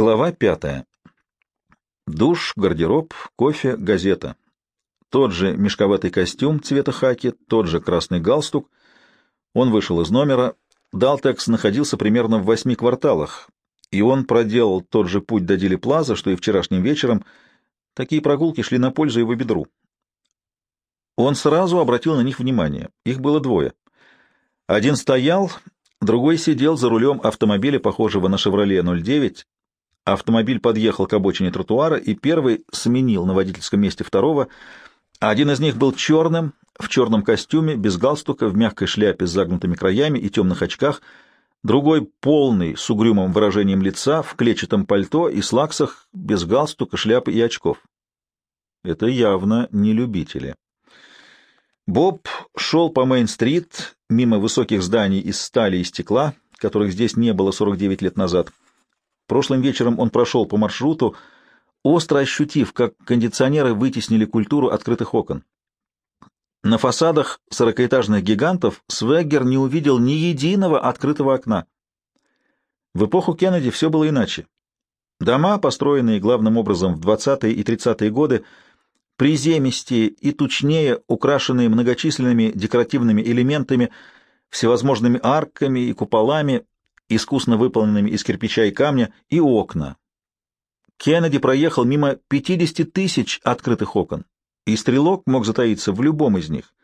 Глава пятая. Душ, гардероб, кофе, газета. Тот же мешковатый костюм цвета хаки, тот же красный галстук. Он вышел из номера. Далтекс находился примерно в восьми кварталах, и он проделал тот же путь до Дили Плаза, что и вчерашним вечером. Такие прогулки шли на пользу его бедру. Он сразу обратил на них внимание. Их было двое. Один стоял, другой сидел за рулем автомобиля, похожего на «Шевроле 09». Автомобиль подъехал к обочине тротуара, и первый сменил на водительском месте второго. Один из них был черным, в черном костюме, без галстука, в мягкой шляпе с загнутыми краями и темных очках — другой полный, с угрюмым выражением лица, в клетчатом пальто и слаксах, без галстука, шляпы и очков. Это явно не любители. Боб шел по Мейн-стрит, мимо высоких зданий из стали и стекла, которых здесь не было 49 лет назад. Прошлым вечером он прошел по маршруту, остро ощутив, как кондиционеры вытеснили культуру открытых окон. На фасадах сорокаэтажных гигантов Свеггер не увидел ни единого открытого окна. В эпоху Кеннеди все было иначе. Дома, построенные главным образом в 20-е и 30-е годы, приземистее и тучнее, украшенные многочисленными декоративными элементами, всевозможными арками и куполами, искусно выполненными из кирпича и камня, и окна. Кеннеди проехал мимо 50 тысяч открытых окон и стрелок мог затаиться в любом из них.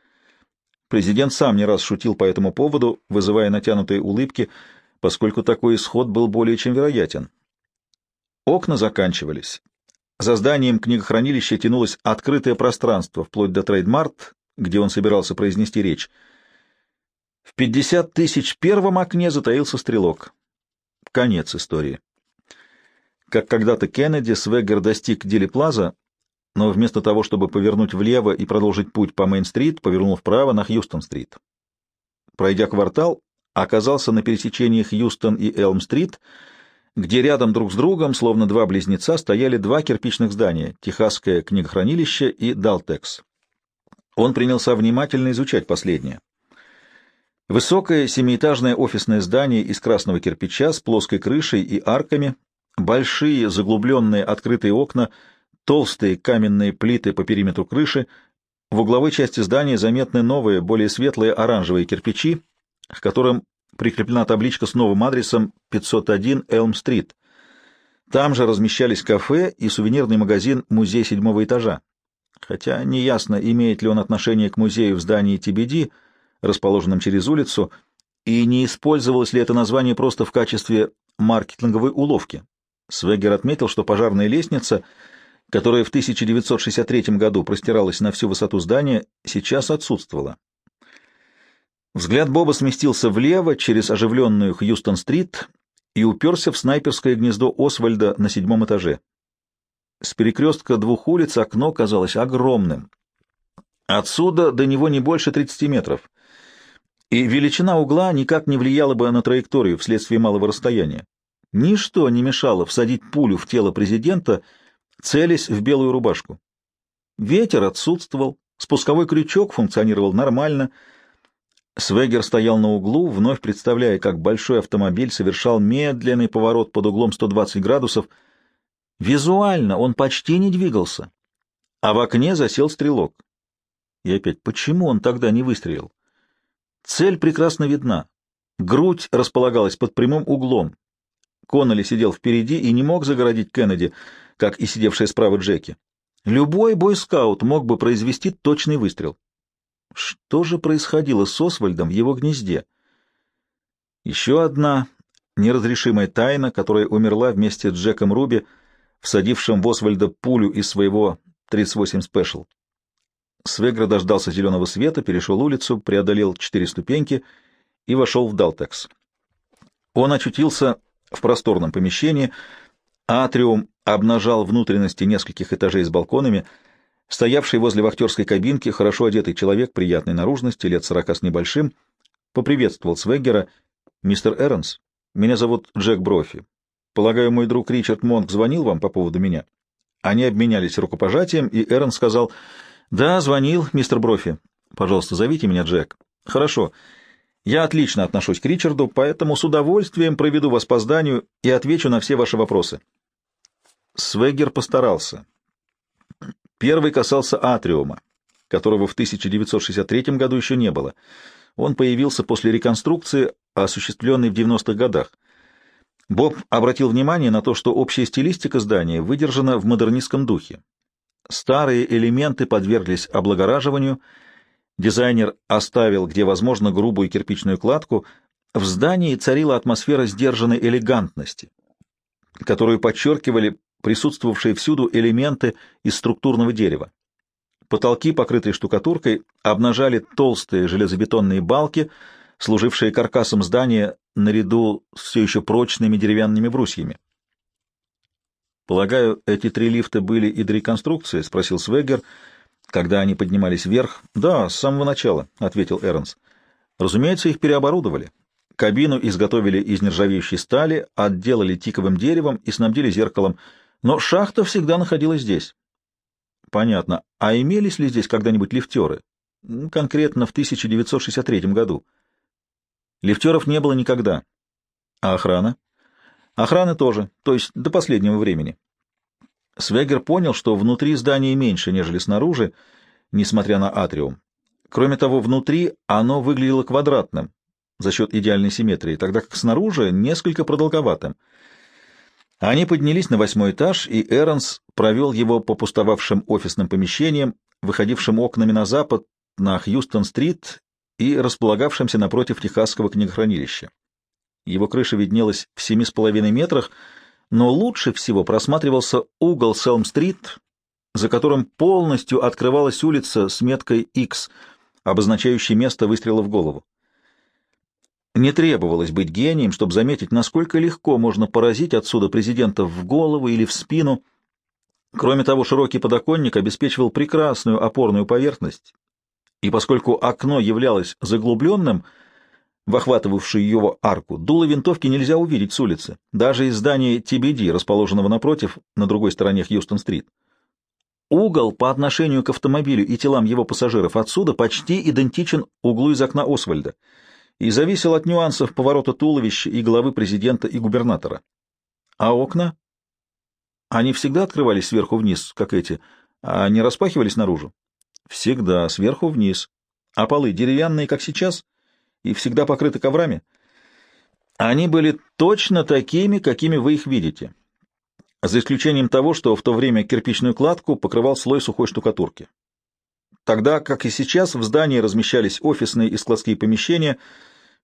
Президент сам не раз шутил по этому поводу, вызывая натянутые улыбки, поскольку такой исход был более чем вероятен. Окна заканчивались. За зданием книгохранилища тянулось открытое пространство, вплоть до трейдмарт, где он собирался произнести речь. В 50 тысяч первом окне затаился стрелок. Конец истории. Как когда-то Кеннеди, Свегер достиг Дили Плаза, но вместо того, чтобы повернуть влево и продолжить путь по Мейн-стрит, повернул вправо на Хьюстон-стрит. Пройдя квартал, оказался на пересечении Хьюстон и Элм-стрит, где рядом друг с другом, словно два близнеца, стояли два кирпичных здания — Техасское книгохранилище и Далтекс. Он принялся внимательно изучать последнее. Высокое семиэтажное офисное здание из красного кирпича с плоской крышей и арками, большие заглубленные открытые окна — толстые каменные плиты по периметру крыши, в угловой части здания заметны новые, более светлые оранжевые кирпичи, к которым прикреплена табличка с новым адресом 501 Элм-стрит. Там же размещались кафе и сувенирный магазин «Музей седьмого этажа». Хотя неясно, имеет ли он отношение к музею в здании TBD, расположенном через улицу, и не использовалось ли это название просто в качестве маркетинговой уловки. Свегер отметил, что пожарная лестница — которая в 1963 году простиралась на всю высоту здания, сейчас отсутствовала. Взгляд Боба сместился влево через оживленную Хьюстон-стрит и уперся в снайперское гнездо Освальда на седьмом этаже. С перекрестка двух улиц окно казалось огромным. Отсюда до него не больше 30 метров, и величина угла никак не влияла бы на траекторию вследствие малого расстояния. Ничто не мешало всадить пулю в тело президента — целясь в белую рубашку. Ветер отсутствовал, спусковой крючок функционировал нормально. Свегер стоял на углу, вновь представляя, как большой автомобиль совершал медленный поворот под углом 120 градусов. Визуально он почти не двигался, а в окне засел стрелок. И опять, почему он тогда не выстрелил? Цель прекрасно видна. Грудь располагалась под прямым углом. Конноли сидел впереди и не мог загородить Кеннеди — как и сидевшая справа Джеки. Любой бойскаут мог бы произвести точный выстрел. Что же происходило с Освальдом в его гнезде? Еще одна неразрешимая тайна, которая умерла вместе с Джеком Руби, всадившим в Освальда пулю из своего 38 Special. Свегра дождался зеленого света, перешел улицу, преодолел четыре ступеньки и вошел в Далтекс. Он очутился в просторном помещении, Атриум обнажал внутренности нескольких этажей с балконами. Стоявший возле вахтерской кабинки хорошо одетый человек приятной наружности, лет сорока с небольшим, поприветствовал Свеггера. «Мистер Эрнс, меня зовут Джек Брофи. Полагаю, мой друг Ричард Монк звонил вам по поводу меня?» Они обменялись рукопожатием, и Эрнс сказал, «Да, звонил, мистер Брофи. Пожалуйста, зовите меня Джек». «Хорошо. Я отлично отношусь к Ричарду, поэтому с удовольствием проведу вас по зданию и отвечу на все ваши вопросы». Свегер постарался. Первый касался атриума, которого в 1963 году еще не было. Он появился после реконструкции, осуществленной в 90-х годах. Боб обратил внимание на то, что общая стилистика здания выдержана в модернистском духе. Старые элементы подверглись облагораживанию, дизайнер оставил, где возможно, грубую кирпичную кладку, в здании царила атмосфера сдержанной элегантности, которую подчеркивали присутствовавшие всюду элементы из структурного дерева. Потолки, покрытые штукатуркой, обнажали толстые железобетонные балки, служившие каркасом здания наряду с все еще прочными деревянными брусьями. «Полагаю, эти три лифта были и до реконструкции?» — спросил Свегер, когда они поднимались вверх. «Да, с самого начала», — ответил Эрнс. «Разумеется, их переоборудовали. Кабину изготовили из нержавеющей стали, отделали тиковым деревом и снабдили зеркалом, но шахта всегда находилась здесь». «Понятно. А имелись ли здесь когда-нибудь лифтеры?» «Конкретно в 1963 году». «Лифтеров не было никогда». «А охрана?» Охраны тоже, то есть до последнего времени. Свегер понял, что внутри здания меньше, нежели снаружи, несмотря на атриум. Кроме того, внутри оно выглядело квадратным за счет идеальной симметрии, тогда как снаружи несколько продолговатым. Они поднялись на восьмой этаж, и Эрнс провел его по пустовавшим офисным помещениям, выходившим окнами на запад, на Хьюстон-стрит и располагавшимся напротив Техасского книгохранилища. Его крыша виднелась в семи с половиной метрах, но лучше всего просматривался угол Селм-стрит, за которым полностью открывалась улица с меткой X, обозначающей место выстрела в голову. Не требовалось быть гением, чтобы заметить, насколько легко можно поразить отсюда президента в голову или в спину. Кроме того, широкий подоконник обеспечивал прекрасную опорную поверхность, и поскольку окно являлось заглубленным — в охватывавшую его арку, дуло винтовки нельзя увидеть с улицы, даже из здания TBD, расположенного напротив, на другой стороне Хьюстон-стрит. Угол по отношению к автомобилю и телам его пассажиров отсюда почти идентичен углу из окна Освальда и зависел от нюансов поворота туловища и головы президента и губернатора. А окна? Они всегда открывались сверху вниз, как эти, а не распахивались наружу? Всегда, сверху вниз. А полы деревянные, как сейчас? — и всегда покрыты коврами? Они были точно такими, какими вы их видите, за исключением того, что в то время кирпичную кладку покрывал слой сухой штукатурки. Тогда, как и сейчас, в здании размещались офисные и складские помещения,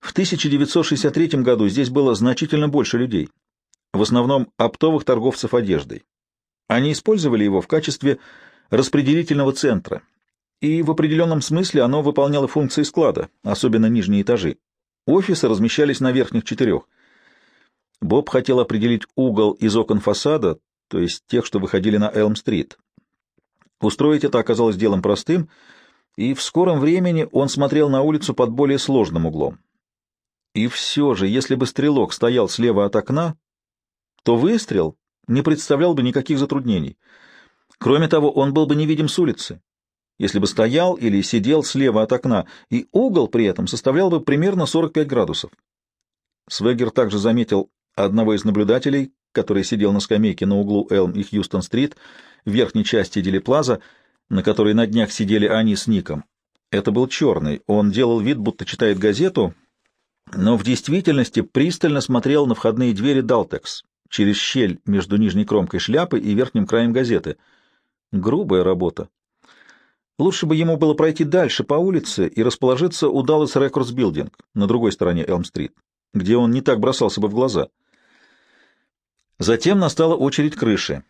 в 1963 году здесь было значительно больше людей, в основном оптовых торговцев одеждой. Они использовали его в качестве распределительного центра, и в определенном смысле оно выполняло функции склада, особенно нижние этажи. Офисы размещались на верхних четырех. Боб хотел определить угол из окон фасада, то есть тех, что выходили на Элм-стрит. Устроить это оказалось делом простым, и в скором времени он смотрел на улицу под более сложным углом. И все же, если бы стрелок стоял слева от окна, то выстрел не представлял бы никаких затруднений. Кроме того, он был бы невидим с улицы, если бы стоял или сидел слева от окна, и угол при этом составлял бы примерно 45 градусов. Свегер также заметил одного из наблюдателей, который сидел на скамейке на углу Элм и Хьюстон-стрит в верхней части Делиплаза, на которой на днях сидели они с Ником. Это был черный. Он делал вид, будто читает газету, но в действительности пристально смотрел на входные двери Далтекс через щель между нижней кромкой шляпы и верхним краем газеты. Грубая работа. Лучше бы ему было пройти дальше по улице и расположиться у Dallas Records Building на другой стороне Элм-стрит, где он не так бросался бы в глаза. Затем настала очередь крыши.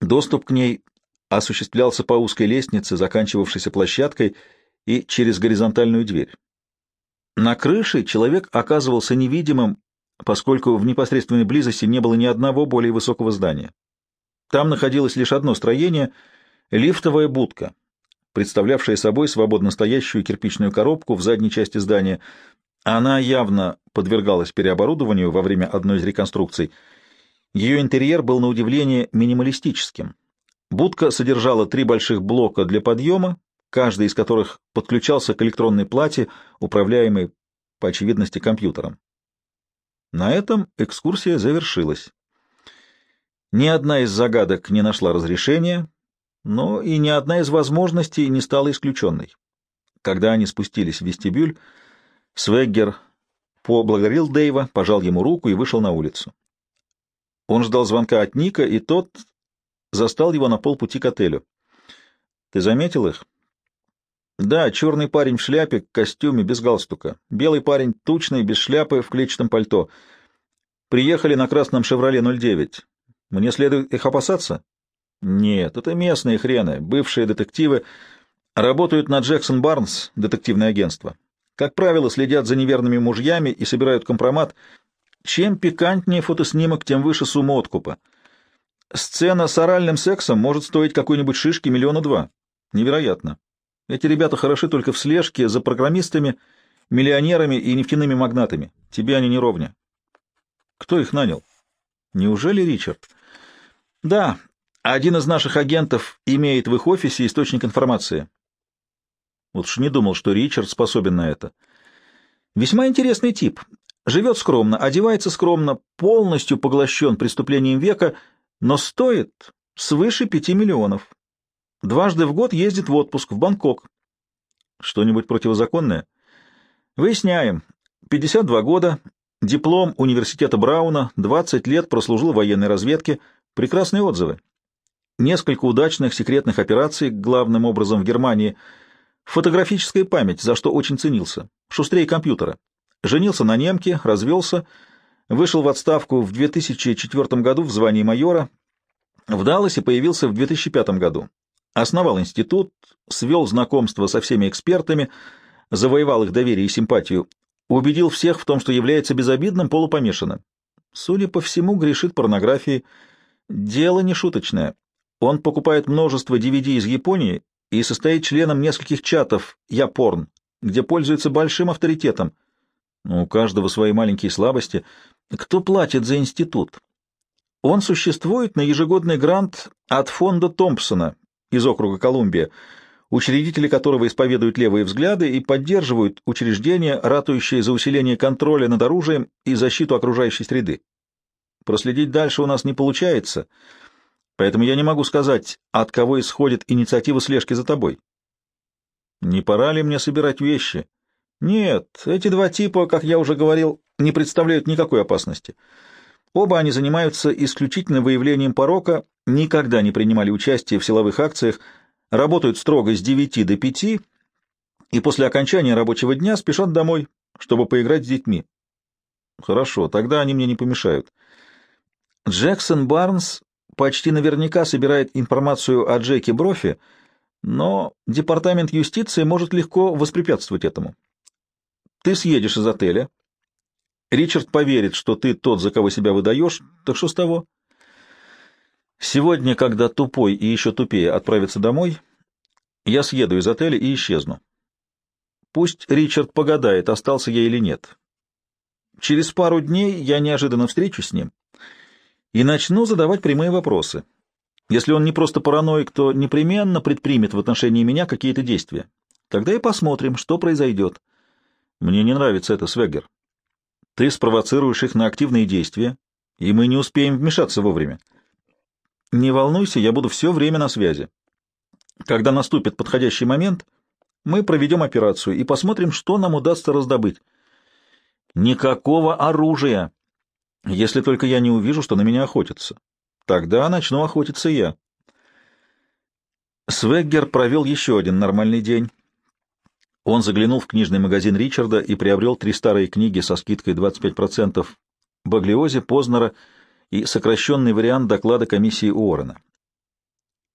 Доступ к ней осуществлялся по узкой лестнице, заканчивавшейся площадкой, и через горизонтальную дверь. На крыше человек оказывался невидимым, поскольку в непосредственной близости не было ни одного более высокого здания. Там находилось лишь одно строение — лифтовая будка, представлявшая собой свободно стоящую кирпичную коробку в задней части здания. Она явно подвергалась переоборудованию во время одной из реконструкций. Ее интерьер был на удивление минималистическим. Будка содержала три больших блока для подъема, каждый из которых подключался к электронной плате, управляемой, по очевидности, компьютером. На этом экскурсия завершилась. Ни одна из загадок не нашла разрешения, но и ни одна из возможностей не стала исключенной. Когда они спустились в вестибюль, Свеггер поблагодарил Дэйва, пожал ему руку и вышел на улицу. Он ждал звонка от Ника, и тот застал его на полпути к отелю. — Ты заметил их? — Да, черный парень в шляпе, костюме, без галстука. Белый парень тучный, без шляпы, в клетчатом пальто. Приехали на красном «Шевроле 09». Мне следует их опасаться? — Нет, это местные хрены, бывшие детективы. Работают на Джексон Барнс, детективное агентство. Как правило, следят за неверными мужьями и собирают компромат. Чем пикантнее фотоснимок, тем выше сумма откупа. Сцена с оральным сексом может стоить какой-нибудь шишки миллиона два. Невероятно. Эти ребята хороши только в слежке за программистами, миллионерами и нефтяными магнатами. Тебе они не ровня. Кто их нанял? Неужели Ричард? Да, один из наших агентов имеет в их офисе источник информации. Вот уж не думал, что Ричард способен на это. Весьма интересный тип. Живет скромно, одевается скромно, полностью поглощен преступлением века, но стоит свыше пяти миллионов. Дважды в год ездит в отпуск в Бангкок. Что-нибудь противозаконное? Выясняем. 52 года, диплом университета Брауна, 20 лет прослужил в военной разведке, прекрасные отзывы. Несколько удачных секретных операций, главным образом в Германии – Фотографическая память, за что очень ценился. Шустрее компьютера. Женился на немке, развелся, вышел в отставку в 2004 году в звании майора, в Далласе появился в 2005 году. Основал институт, свел знакомство со всеми экспертами, завоевал их доверие и симпатию, убедил всех в том, что является безобидным полупомешанным. Судя по всему, грешит порнографией. Дело не шуточное. Он покупает множество DVD из Японии и состоит членом нескольких чатов «Я порн», где пользуется большим авторитетом. У каждого свои маленькие слабости. Кто платит за институт? Он существует на ежегодный грант от фонда Томпсона из округа Колумбия, учредители которого исповедуют левые взгляды и поддерживают учреждения, ратующие за усиление контроля над оружием и защиту окружающей среды. Проследить дальше у нас не получается — Поэтому я не могу сказать, от кого исходит инициатива слежки за тобой. Не пора ли мне собирать вещи? Нет, эти два типа, как я уже говорил, не представляют никакой опасности. Оба они занимаются исключительно выявлением порока, никогда не принимали участие в силовых акциях, работают строго с 9 до 5 и после окончания рабочего дня спешат домой, чтобы поиграть с детьми. Хорошо, тогда они мне не помешают. Джексон Барнс почти наверняка собирает информацию о Джеке Брофи, но департамент юстиции может легко воспрепятствовать этому. Ты съедешь из отеля. Ричард поверит, что ты тот, за кого себя выдаешь, так что с того? Сегодня, когда тупой и еще тупее отправится домой, я съеду из отеля и исчезну. Пусть Ричард погадает, остался я или нет. Через пару дней я неожиданно встречусь с ним и начну задавать прямые вопросы. Если он не просто параноик, то непременно предпримет в отношении меня какие-то действия. Тогда и посмотрим, что произойдет. Мне не нравится это, Свегер. Ты спровоцируешь их на активные действия, и мы не успеем вмешаться вовремя. Не волнуйся, я буду все время на связи. Когда наступит подходящий момент, мы проведем операцию и посмотрим, что нам удастся раздобыть. Никакого оружия! Если только я не увижу, что на меня охотятся. Тогда начну охотиться я. Свеггер провел еще один нормальный день. Он заглянул в книжный магазин Ричарда и приобрел три старые книги со скидкой 25% Баглиозе, Познера и сокращенный вариант доклада комиссии Уоррена.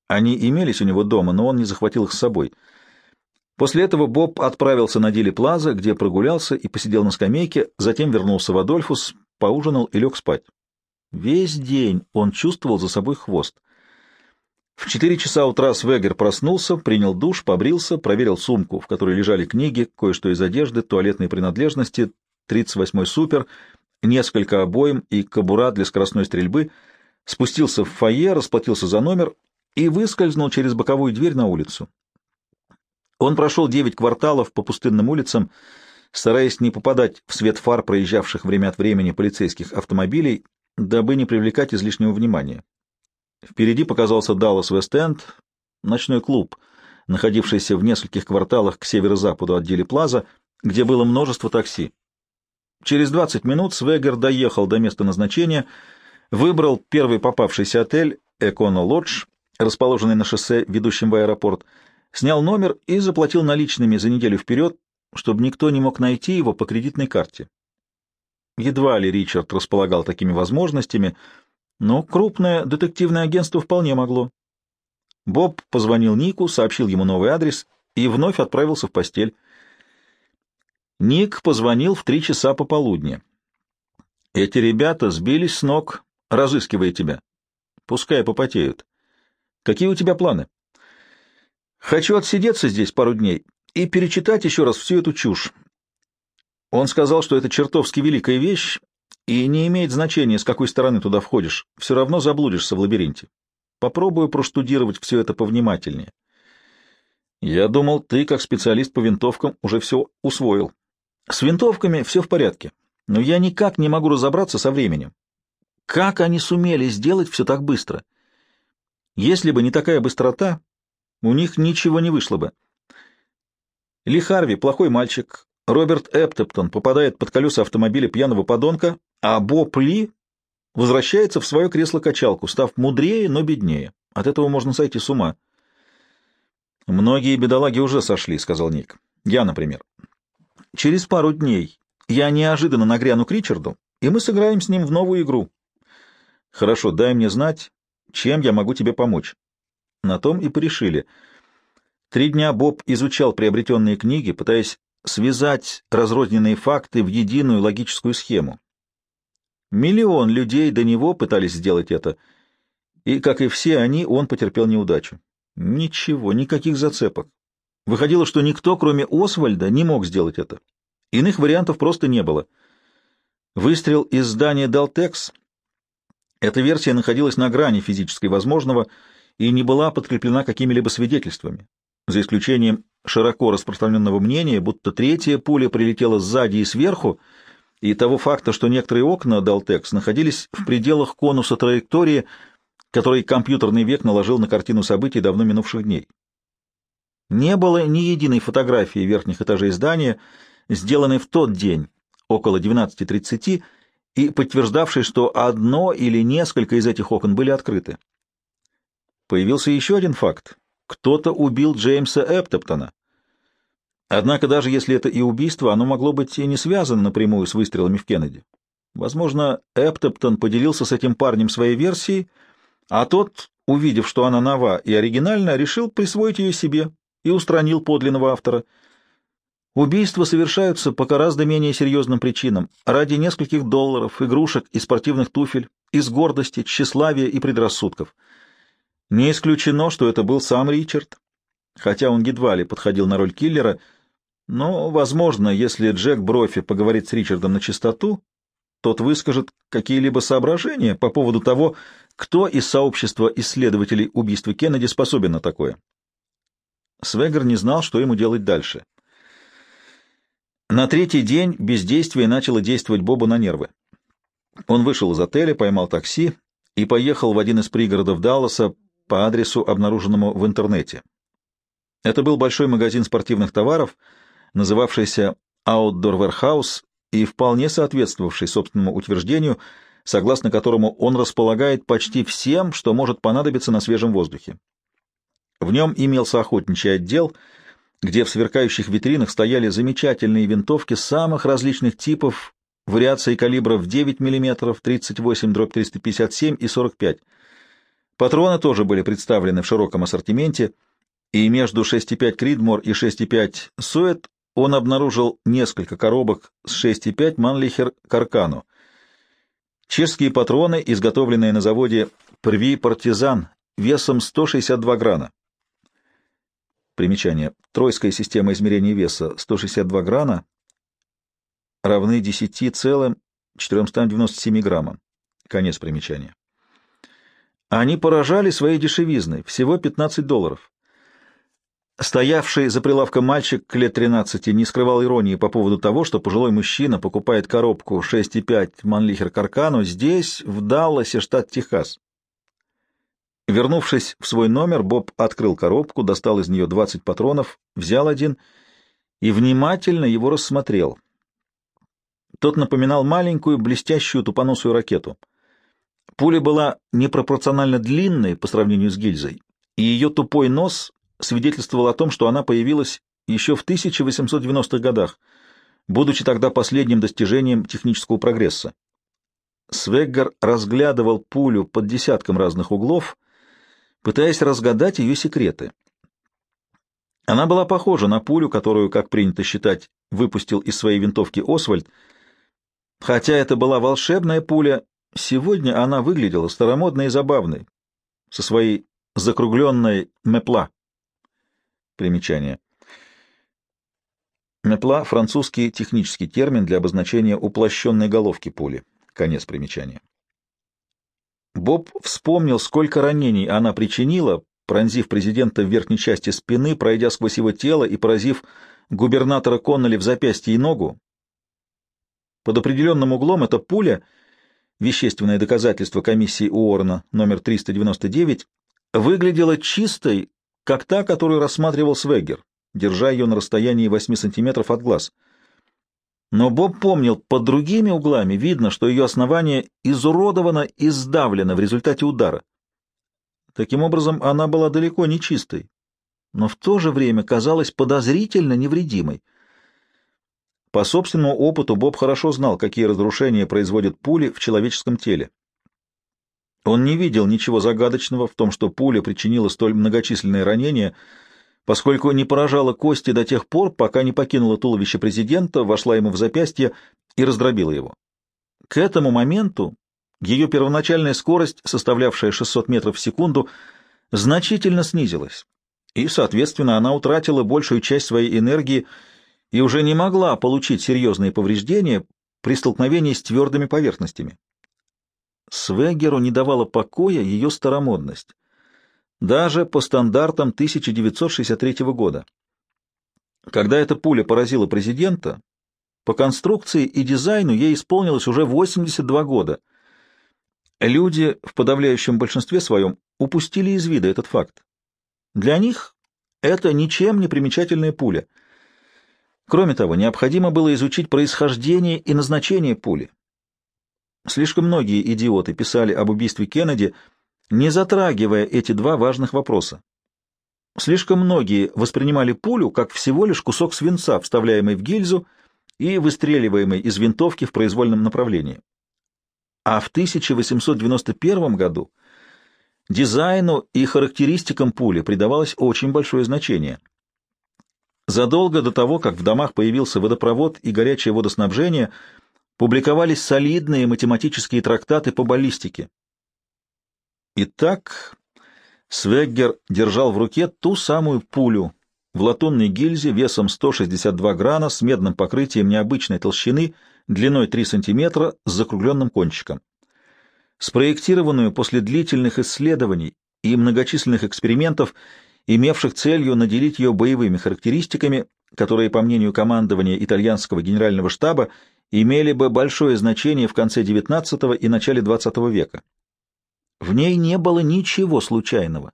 Они имелись у него дома, но он не захватил их с собой. После этого Боб отправился на Дили Плаза, где прогулялся и посидел на скамейке, затем вернулся в Адольфус, поужинал и лег спать. Весь день он чувствовал за собой хвост. В четыре часа утра Свегер проснулся, принял душ, побрился, проверил сумку, в которой лежали книги, кое-что из одежды, туалетные принадлежности, 38-й супер, несколько обоим и кобура для скоростной стрельбы, спустился в фойе, расплатился за номер и выскользнул через боковую дверь на улицу. Он прошел девять кварталов по пустынным улицам, стараясь не попадать в свет фар проезжавших время от времени полицейских автомобилей, дабы не привлекать излишнего внимания. Впереди показался Даллас Вест-Энд, ночной клуб, находившийся в нескольких кварталах к северо-западу от Дили Плаза, где было множество такси. Через 20 минут Свегер доехал до места назначения, выбрал первый попавшийся отель «Эконо Лодж», расположенный на шоссе, ведущем в аэропорт, снял номер и заплатил наличными за неделю вперед, чтобы никто не мог найти его по кредитной карте. Едва ли Ричард располагал такими возможностями, но крупное детективное агентство вполне могло. Боб позвонил Нику, сообщил ему новый адрес и вновь отправился в постель. Ник позвонил в три часа пополудни. «Эти ребята сбились с ног, разыскивая тебя. Пускай попотеют. Какие у тебя планы?» «Хочу отсидеться здесь пару дней и перечитать еще раз всю эту чушь. Он сказал, что это чертовски великая вещь, и не имеет значения, с какой стороны туда входишь, все равно заблудишься в лабиринте. Попробую проштудировать все это повнимательнее. Я думал, ты, как специалист по винтовкам, уже все усвоил. С винтовками все в порядке, но я никак не могу разобраться со временем. Как они сумели сделать все так быстро? Если бы не такая быстрота, у них ничего не вышло бы. Ли Харви — плохой мальчик, Роберт Эптептон попадает под колеса автомобиля пьяного подонка, а Боб Ли возвращается в свое кресло-качалку, став мудрее, но беднее. От этого можно сойти с ума. «Многие бедолаги уже сошли», — сказал Ник. «Я, например. Через пару дней я неожиданно нагряну к Ричарду, и мы сыграем с ним в новую игру. Хорошо, дай мне знать, чем я могу тебе помочь». На том и порешили. Три дня Боб изучал приобретенные книги, пытаясь связать разрозненные факты в единую логическую схему. Миллион людей до него пытались сделать это, и, как и все они, он потерпел неудачу. Ничего, никаких зацепок. Выходило, что никто, кроме Освальда, не мог сделать это. Иных вариантов просто не было. Выстрел из здания Далтекс. Эта версия находилась на грани физической возможного и не была подкреплена какими-либо свидетельствами, за исключением широко распространенного мнения, будто третья пуля прилетела сзади и сверху, и того факта, что некоторые окна Далтекс находились в пределах конуса траектории, который компьютерный век наложил на картину событий давно минувших дней. Не было ни единой фотографии верхних этажей здания, сделанной в тот день, около 12.30, и подтверждавшей, что одно или несколько из этих окон были открыты. Появился еще один факт. Кто-то убил Джеймса Эптоптона. Однако даже если это и убийство, оно могло быть и не связано напрямую с выстрелами в Кеннеди. Возможно, Эптоптон поделился с этим парнем своей версией, а тот, увидев, что она нова и оригинальна, решил присвоить ее себе и устранил подлинного автора. Убийства совершаются по гораздо менее серьезным причинам, ради нескольких долларов, игрушек и спортивных туфель, из гордости, тщеславия и предрассудков — не исключено, что это был сам Ричард, хотя он едва ли подходил на роль киллера, но, возможно, если Джек Брофи поговорит с Ричардом на чистоту, тот выскажет какие-либо соображения по поводу того, кто из сообщества исследователей убийства Кеннеди способен на такое. Свегер не знал, что ему делать дальше. На третий день бездействие начало действовать Бобу на нервы. Он вышел из отеля, поймал такси и поехал в один из пригородов Далласа по адресу, обнаруженному в интернете. Это был большой магазин спортивных товаров, называвшийся Outdoor Warehouse и вполне соответствовавший собственному утверждению, согласно которому он располагает почти всем, что может понадобиться на свежем воздухе. В нем имелся охотничий отдел, где в сверкающих витринах стояли замечательные винтовки самых различных типов, вариации калибров 9 мм, 38 357 и 45 Патроны тоже были представлены в широком ассортименте, и между 6,5 Кридмор и 6,5 Суэт он обнаружил несколько коробок с 6,5 Манлихер Каркану. Чешские патроны, изготовленные на заводе Први Партизан, весом 162 грана. Примечание. Тройская система измерения веса 162 грана равны 10,497 граммам. Конец примечания. Они поражали своей дешевизной, всего 15 долларов. Стоявший за прилавком мальчик лет 13 не скрывал иронии по поводу того, что пожилой мужчина покупает коробку 6,5 Манлихер Каркану здесь, в Далласе, штат Техас. Вернувшись в свой номер, Боб открыл коробку, достал из нее 20 патронов, взял один и внимательно его рассмотрел. Тот напоминал маленькую блестящую тупоносую ракету. Пуля была непропорционально длинной по сравнению с гильзой, и ее тупой нос свидетельствовал о том, что она появилась еще в 1890-х годах, будучи тогда последним достижением технического прогресса. Свеггер разглядывал пулю под десятком разных углов, пытаясь разгадать ее секреты. Она была похожа на пулю, которую, как принято считать, выпустил из своей винтовки Освальд. Хотя это была волшебная пуля, сегодня она выглядела старомодной и забавной, со своей закругленной мепла. Примечание. Мепла — французский технический термин для обозначения уплощенной головки пули. Конец примечания. Боб вспомнил, сколько ранений она причинила, пронзив президента в верхней части спины, пройдя сквозь его тело и поразив губернатора Конноли в запястье и ногу. Под определенным углом эта пуля, вещественное доказательство комиссии Уоррена номер 399, выглядела чистой, как та, которую рассматривал Свегер держа ее на расстоянии 8 сантиметров от глаз. Но Боб помнил, под другими углами видно, что ее основание изуродовано и сдавлено в результате удара. Таким образом, она была далеко не чистой, но в то же время казалась подозрительно невредимой. По собственному опыту Боб хорошо знал, какие разрушения производят пули в человеческом теле. Он не видел ничего загадочного в том, что пуля причинила столь многочисленные ранения — поскольку не поражала кости до тех пор, пока не покинула туловище президента, вошла ему в запястье и раздробила его. К этому моменту ее первоначальная скорость, составлявшая 600 метров в секунду, значительно снизилась, и, соответственно, она утратила большую часть своей энергии и уже не могла получить серьезные повреждения при столкновении с твердыми поверхностями. Свегеру не давала покоя ее старомодность даже по стандартам 1963 года. Когда эта пуля поразила президента, по конструкции и дизайну ей исполнилось уже 82 года. Люди в подавляющем большинстве своем упустили из вида этот факт. Для них это ничем не примечательная пуля. Кроме того, необходимо было изучить происхождение и назначение пули. Слишком многие идиоты писали об убийстве Кеннеди – не затрагивая эти два важных вопроса. Слишком многие воспринимали пулю как всего лишь кусок свинца, вставляемый в гильзу и выстреливаемый из винтовки в произвольном направлении. А в 1891 году дизайну и характеристикам пули придавалось очень большое значение. Задолго до того, как в домах появился водопровод и горячее водоснабжение, публиковались солидные математические трактаты по баллистике, Итак, Свеггер держал в руке ту самую пулю в латунной гильзе весом 162 грана с медным покрытием необычной толщины, длиной 3 см с закругленным кончиком. Спроектированную после длительных исследований и многочисленных экспериментов, имевших целью наделить ее боевыми характеристиками, которые, по мнению командования итальянского генерального штаба, имели бы большое значение в конце XIX и начале XX века. В ней не было ничего случайного.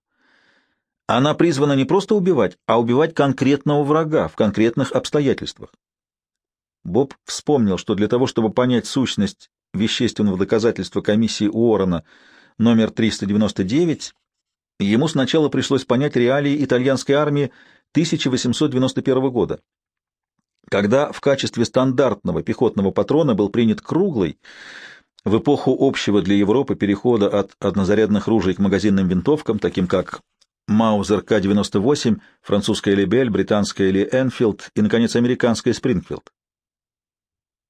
Она призвана не просто убивать, а убивать конкретного врага в конкретных обстоятельствах. Боб вспомнил, что для того, чтобы понять сущность вещественного доказательства комиссии Уоррена номер 399, ему сначала пришлось понять реалии итальянской армии 1891 года, когда в качестве стандартного пехотного патрона был принят круглый, в эпоху общего для Европы перехода от однозарядных ружей к магазинным винтовкам, таким как Маузер К-98, французская Лебель, британская Ли Энфилд и, наконец, американская Спрингфилд.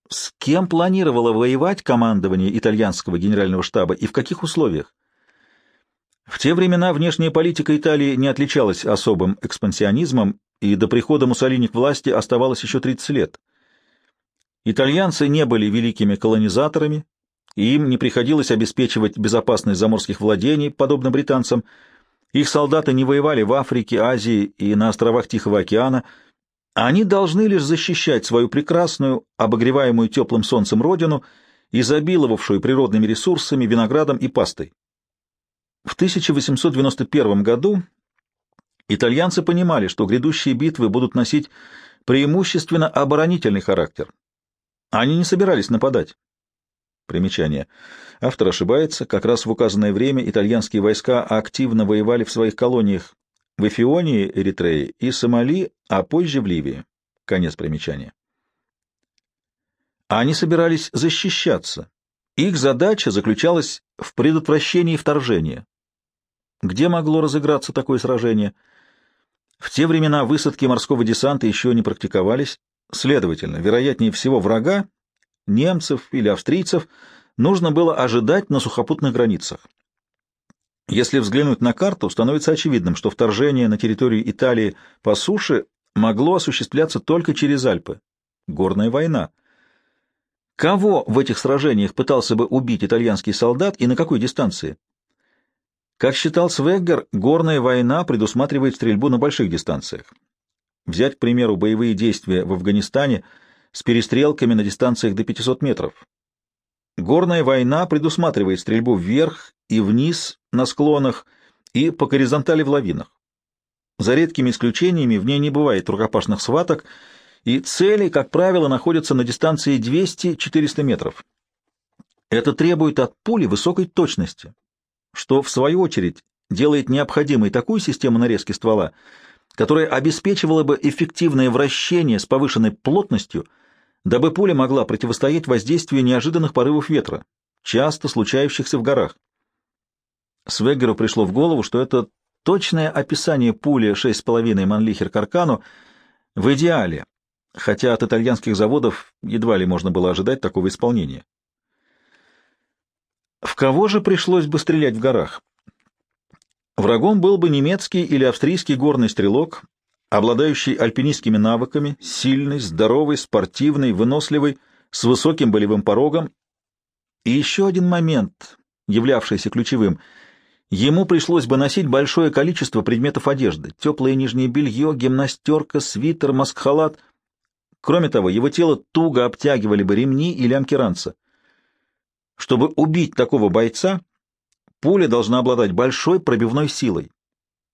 С кем планировало воевать командование итальянского генерального штаба и в каких условиях? В те времена внешняя политика Италии не отличалась особым экспансионизмом, и до прихода Муссолини к власти оставалось еще 30 лет. Итальянцы не были великими колонизаторами, и им не приходилось обеспечивать безопасность заморских владений, подобно британцам. Их солдаты не воевали в Африке, Азии и на островах Тихого океана. Они должны лишь защищать свою прекрасную, обогреваемую теплым солнцем родину, изобиловавшую природными ресурсами, виноградом и пастой. В 1891 году итальянцы понимали, что грядущие битвы будут носить преимущественно оборонительный характер. Они не собирались нападать. Примечание. Автор ошибается. Как раз в указанное время итальянские войска активно воевали в своих колониях в Эфионии, Эритрее и Сомали, а позже в Ливии. Конец примечания. Они собирались защищаться. Их задача заключалась в предотвращении вторжения. Где могло разыграться такое сражение? В те времена высадки морского десанта еще не практиковались, следовательно, вероятнее всего врага, немцев или австрийцев, нужно было ожидать на сухопутных границах. Если взглянуть на карту, становится очевидным, что вторжение на территорию Италии по суше могло осуществляться только через Альпы. Горная война. Кого в этих сражениях пытался бы убить итальянский солдат и на какой дистанции? Как считал Свеггер, горная война предусматривает стрельбу на больших дистанциях. Взять, к примеру, боевые действия в Афганистане с перестрелками на дистанциях до 500 метров. Горная война предусматривает стрельбу вверх и вниз на склонах и по горизонтали в лавинах. За редкими исключениями в ней не бывает рукопашных схваток, и цели, как правило, находятся на дистанции 200-400 метров. Это требует от пули высокой точности, что, в свою очередь, делает необходимой такую систему нарезки ствола, которая обеспечивала бы эффективное вращение с повышенной плотностью, дабы пуля могла противостоять воздействию неожиданных порывов ветра, часто случающихся в горах. Свеггеру пришло в голову, что это точное описание пули 6,5 Манлихер Каркану в идеале, хотя от итальянских заводов едва ли можно было ожидать такого исполнения. В кого же пришлось бы стрелять в горах? Врагом был бы немецкий или австрийский горный стрелок, обладающий альпинистскими навыками, сильный, здоровый, спортивный, выносливый, с высоким болевым порогом. И еще один момент, являвшийся ключевым. Ему пришлось бы носить большое количество предметов одежды, теплое нижнее белье, гимнастерка, свитер, маскхалат. Кроме того, его тело туго обтягивали бы ремни и лямки ранца. Чтобы убить такого бойца, пуля должна обладать большой пробивной силой,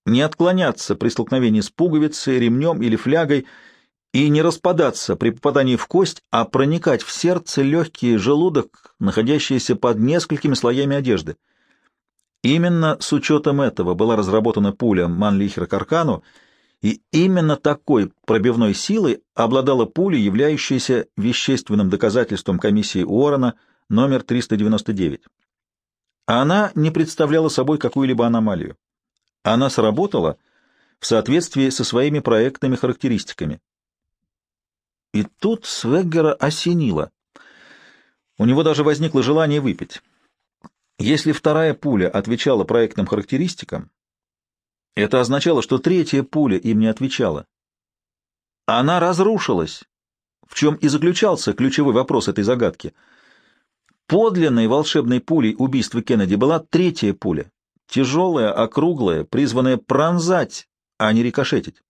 не отклоняться при столкновении с пуговицей, ремнем или флягой и не распадаться при попадании в кость, а проникать в сердце, легкий желудок, находящиеся под несколькими слоями одежды. Именно с учетом этого была разработана пуля Манлихера Каркану, и именно такой пробивной силой обладала пуля, являющаяся вещественным доказательством комиссии Уоррена – номер 399. Она не представляла собой какую-либо аномалию. Она сработала в соответствии со своими проектными характеристиками. И тут Свеггера осенило. У него даже возникло желание выпить. Если вторая пуля отвечала проектным характеристикам, это означало, что третья пуля им не отвечала. Она разрушилась, в чем и заключался ключевой вопрос этой загадки — Подлинной волшебной пулей убийства Кеннеди была третья пуля, тяжелая, округлая, призванная пронзать, а не рикошетить.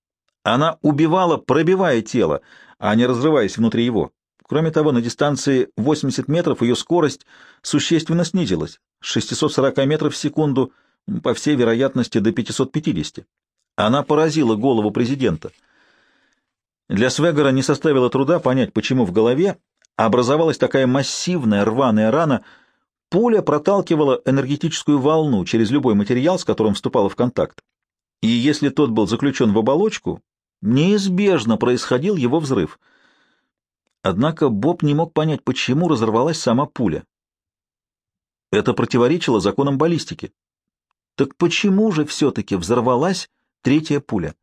Она убивала, пробивая тело, а не разрываясь внутри его. Кроме того, на дистанции 80 метров ее скорость существенно снизилась, с 640 метров в секунду, по всей вероятности, до 550. Она поразила голову президента. Для Свегора не составило труда понять, почему в голове образовалась такая массивная рваная рана, пуля проталкивала энергетическую волну через любой материал, с которым вступала в контакт. И если тот был заключен в оболочку, неизбежно происходил его взрыв. Однако Боб не мог понять, почему разорвалась сама пуля. Это противоречило законам баллистики. Так почему же все-таки взорвалась третья пуля?